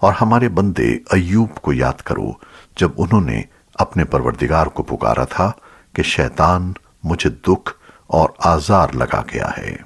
اور ہمارے بندے ایوب کو یاد کرو جب انہوں نے اپنے پروردگار کو پکارا تھا کہ شیطان مجھے دکھ اور آزار لگا گیا ہے۔